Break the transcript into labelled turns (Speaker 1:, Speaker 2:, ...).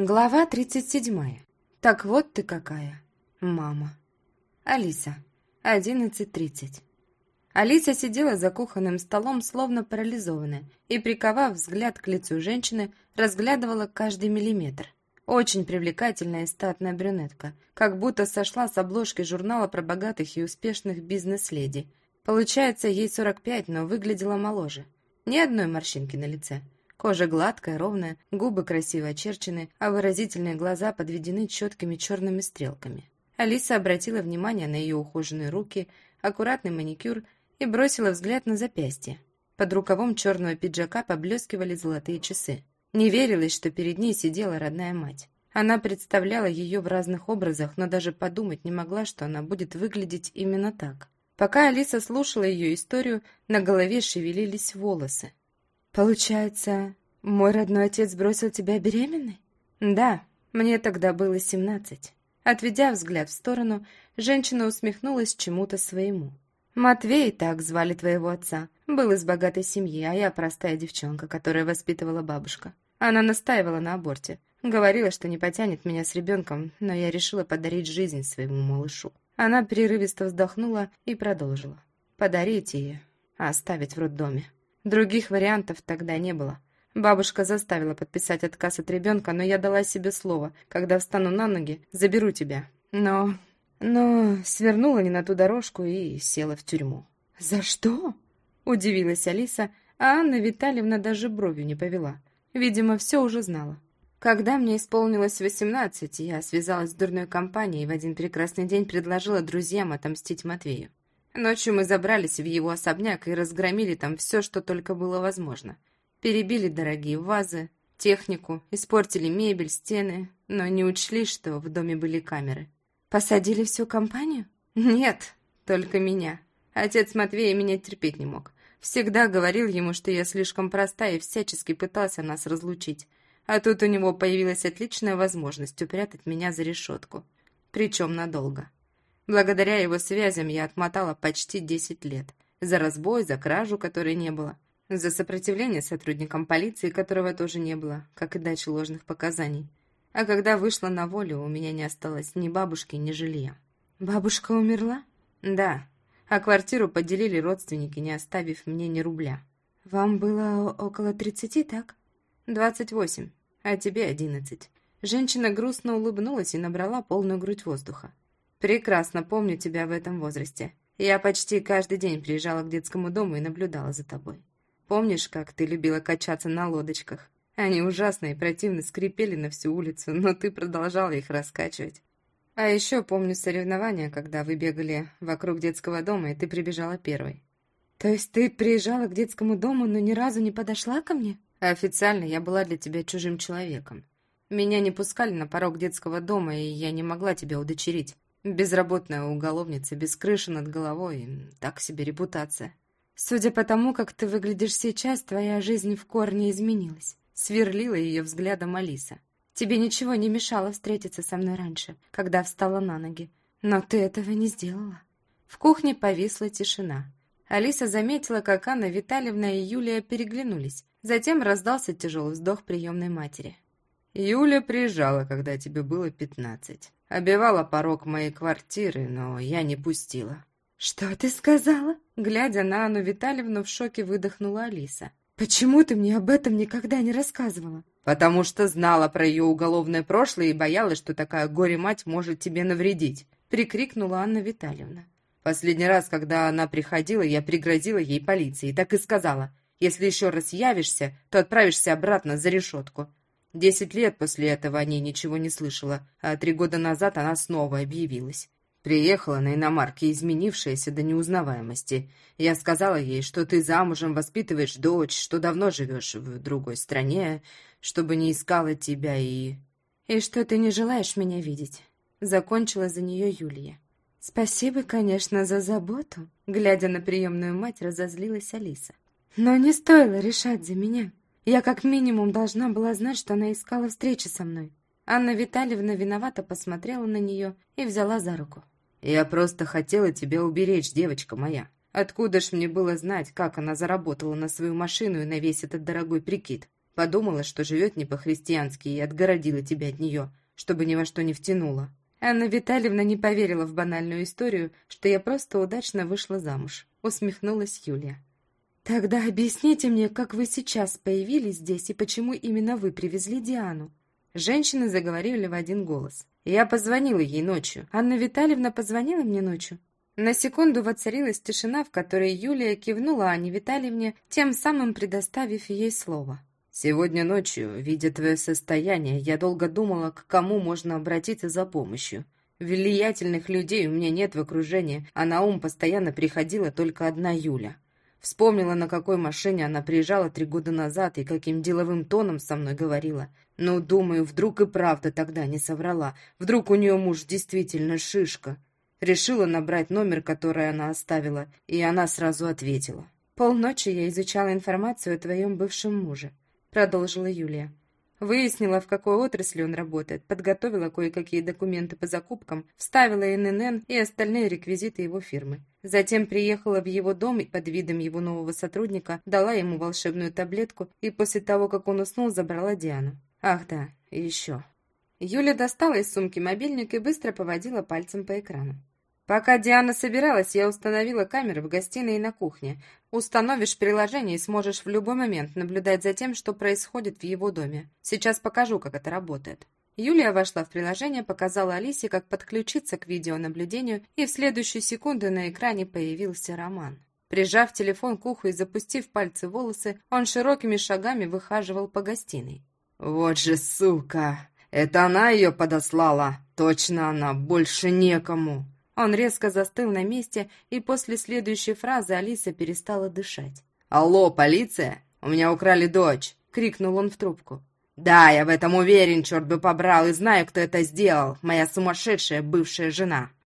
Speaker 1: Глава 37. Так вот ты какая, мама. Алиса. 11.30. Алиса сидела за кухонным столом, словно парализованная, и, приковав взгляд к лицу женщины, разглядывала каждый миллиметр. Очень привлекательная и статная брюнетка, как будто сошла с обложки журнала про богатых и успешных бизнес-леди. Получается, ей 45, но выглядела моложе. Ни одной морщинки на лице. Кожа гладкая, ровная, губы красиво очерчены, а выразительные глаза подведены четкими черными стрелками. Алиса обратила внимание на ее ухоженные руки, аккуратный маникюр и бросила взгляд на запястье. Под рукавом черного пиджака поблескивали золотые часы. Не верилось, что перед ней сидела родная мать. Она представляла ее в разных образах, но даже подумать не могла, что она будет выглядеть именно так. Пока Алиса слушала ее историю, на голове шевелились волосы. «Получается, мой родной отец бросил тебя беременной?» «Да, мне тогда было семнадцать». Отведя взгляд в сторону, женщина усмехнулась чему-то своему. «Матвей, так звали твоего отца, был из богатой семьи, а я простая девчонка, которая воспитывала бабушка. Она настаивала на аборте. Говорила, что не потянет меня с ребенком, но я решила подарить жизнь своему малышу. Она прерывисто вздохнула и продолжила. Подарить ее, а оставить в роддоме. Других вариантов тогда не было. Бабушка заставила подписать отказ от ребенка, но я дала себе слово. Когда встану на ноги, заберу тебя. Но... но свернула не на ту дорожку и села в тюрьму. «За что?» – удивилась Алиса, а Анна Витальевна даже бровью не повела. Видимо, все уже знала. Когда мне исполнилось восемнадцать, я связалась с дурной компанией и в один прекрасный день предложила друзьям отомстить Матвею. Ночью мы забрались в его особняк и разгромили там все, что только было возможно. Перебили дорогие вазы, технику, испортили мебель, стены, но не учли, что в доме были камеры. Посадили всю компанию? Нет, только меня. Отец Матвея меня терпеть не мог. Всегда говорил ему, что я слишком проста и всячески пытался нас разлучить. А тут у него появилась отличная возможность упрятать меня за решетку. Причем надолго. Благодаря его связям я отмотала почти 10 лет. За разбой, за кражу, которой не было. За сопротивление сотрудникам полиции, которого тоже не было, как и дачу ложных показаний. А когда вышла на волю, у меня не осталось ни бабушки, ни жилья. «Бабушка умерла?» «Да. А квартиру поделили родственники, не оставив мне ни рубля». «Вам было около тридцати, так?» «Двадцать восемь. А тебе одиннадцать». Женщина грустно улыбнулась и набрала полную грудь воздуха. Прекрасно помню тебя в этом возрасте. Я почти каждый день приезжала к детскому дому и наблюдала за тобой. Помнишь, как ты любила качаться на лодочках? Они ужасно и противно скрипели на всю улицу, но ты продолжала их раскачивать. А еще помню соревнования, когда вы бегали вокруг детского дома, и ты прибежала первой. То есть ты приезжала к детскому дому, но ни разу не подошла ко мне? Официально я была для тебя чужим человеком. Меня не пускали на порог детского дома, и я не могла тебя удочерить. Безработная уголовница, без крыши над головой, так себе репутация. Судя по тому, как ты выглядишь сейчас, твоя жизнь в корне изменилась. Сверлила ее взглядом Алиса. Тебе ничего не мешало встретиться со мной раньше, когда встала на ноги. Но ты этого не сделала. В кухне повисла тишина. Алиса заметила, как Анна Витальевна и Юлия переглянулись. Затем раздался тяжелый вздох приемной матери. «Юля приезжала, когда тебе было пятнадцать. Обивала порог моей квартиры, но я не пустила. «Что ты сказала?» Глядя на Анну Витальевну, в шоке выдохнула Алиса. «Почему ты мне об этом никогда не рассказывала?» «Потому что знала про ее уголовное прошлое и боялась, что такая горе-мать может тебе навредить», прикрикнула Анна Витальевна. «Последний раз, когда она приходила, я пригрозила ей полиции и так и сказала, если еще раз явишься, то отправишься обратно за решетку. Десять лет после этого о ней ничего не слышала, а три года назад она снова объявилась. Приехала на иномарке, изменившаяся до неузнаваемости. Я сказала ей, что ты замужем, воспитываешь дочь, что давно живешь в другой стране, чтобы не искала тебя и... И что ты не желаешь меня видеть. Закончила за нее Юлия. Спасибо, конечно, за заботу. Глядя на приемную мать, разозлилась Алиса. Но не стоило решать за меня. Я как минимум должна была знать, что она искала встречи со мной. Анна Витальевна виновато посмотрела на нее и взяла за руку. «Я просто хотела тебя уберечь, девочка моя. Откуда ж мне было знать, как она заработала на свою машину и на весь этот дорогой прикид? Подумала, что живет не по-христиански и отгородила тебя от нее, чтобы ни во что не втянула. Анна Витальевна не поверила в банальную историю, что я просто удачно вышла замуж. Усмехнулась Юлия. «Тогда объясните мне, как вы сейчас появились здесь и почему именно вы привезли Диану?» Женщины заговорили в один голос. Я позвонила ей ночью. Анна Витальевна позвонила мне ночью. На секунду воцарилась тишина, в которой Юлия кивнула Анне Витальевне, тем самым предоставив ей слово. «Сегодня ночью, видя твое состояние, я долго думала, к кому можно обратиться за помощью. Влиятельных людей у меня нет в окружении, а на ум постоянно приходила только одна Юля. Вспомнила, на какой машине она приезжала три года назад и каким деловым тоном со мной говорила. Ну, думаю, вдруг и правда тогда не соврала. Вдруг у нее муж действительно шишка. Решила набрать номер, который она оставила, и она сразу ответила. «Полночи я изучала информацию о твоем бывшем муже», — продолжила Юлия. Выяснила, в какой отрасли он работает, подготовила кое-какие документы по закупкам, вставила ННН и остальные реквизиты его фирмы. Затем приехала в его дом и под видом его нового сотрудника дала ему волшебную таблетку и после того, как он уснул, забрала Диану. Ах да, и еще. Юля достала из сумки мобильник и быстро поводила пальцем по экрану. Пока Диана собиралась, я установила камеры в гостиной и на кухне. Установишь приложение и сможешь в любой момент наблюдать за тем, что происходит в его доме. Сейчас покажу, как это работает. Юлия вошла в приложение, показала Алисе, как подключиться к видеонаблюдению, и в следующую секунду на экране появился Роман. Прижав телефон к уху и запустив пальцы в волосы, он широкими шагами выхаживал по гостиной. «Вот же сука! Это она ее подослала! Точно она! Больше некому!» Он резко застыл на месте, и после следующей фразы Алиса перестала дышать. «Алло, полиция! У меня украли дочь!» — крикнул он в трубку. «Да, я в этом уверен, черт бы побрал, и знаю, кто это сделал. Моя сумасшедшая бывшая жена!»